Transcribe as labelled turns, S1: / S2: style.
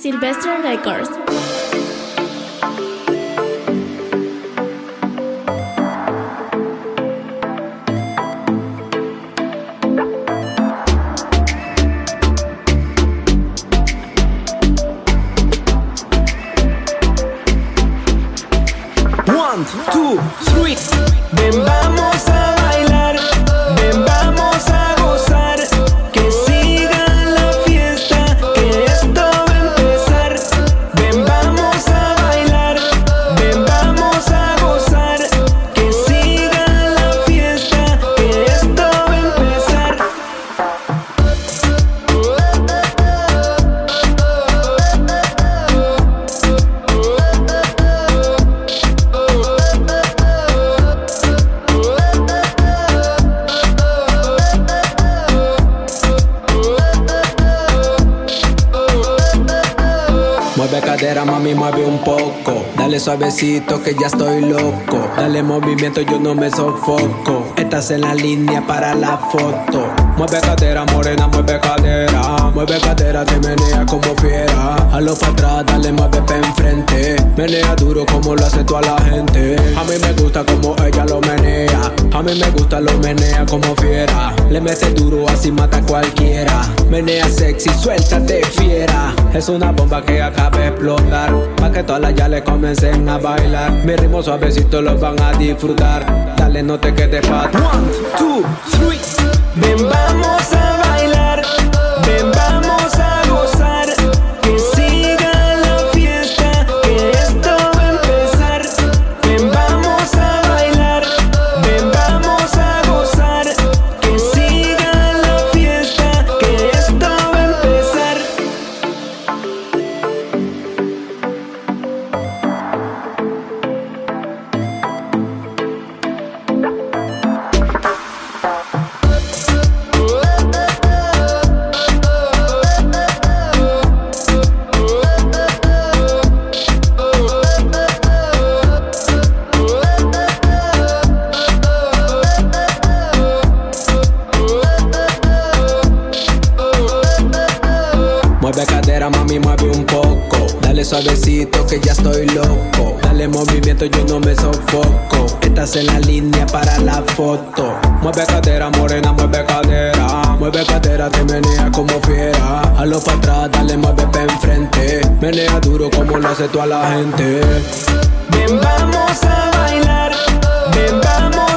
S1: Silvestre Records.
S2: One, two, three. Ven, vamos a bailar. Cadera, mami, mueve un poco. Dale suavecito que ya estoy loco. Dale movimiento, yo no me sofoco. Estás en la línea para la foto. Mueve cadera, morena, mueve cadera. Mueve cadera, te menea como fiera. Halo para atrás, dale, mueve pa' enfrente. Menea duro como lo hace toda la gente. A mí me gusta como ella lo menea. A mí me gusta lo menea como fiera. Le mete duro, así mata a cualquiera. Menea sexy, suéltate fiera. Es una bomba que acaba de explotar. Pa' que todas las ya le comiencen a bailar. Mi ritmo suavecito los van a disfrutar. Dale, no te quedes pat. One, two, three. Ven, suavecito que ya estoy loco. Dale movimiento, yo no me sofoco. Estás en la línea para la foto. Mueve cadera, morena, mueve cadera. Mueve cadera, te menea como fiera. Halo para atrás, dale, mueve pa' enfrente. Menea duro como lo hace toda la gente. Ven, vamos a bailar. Ven, vamos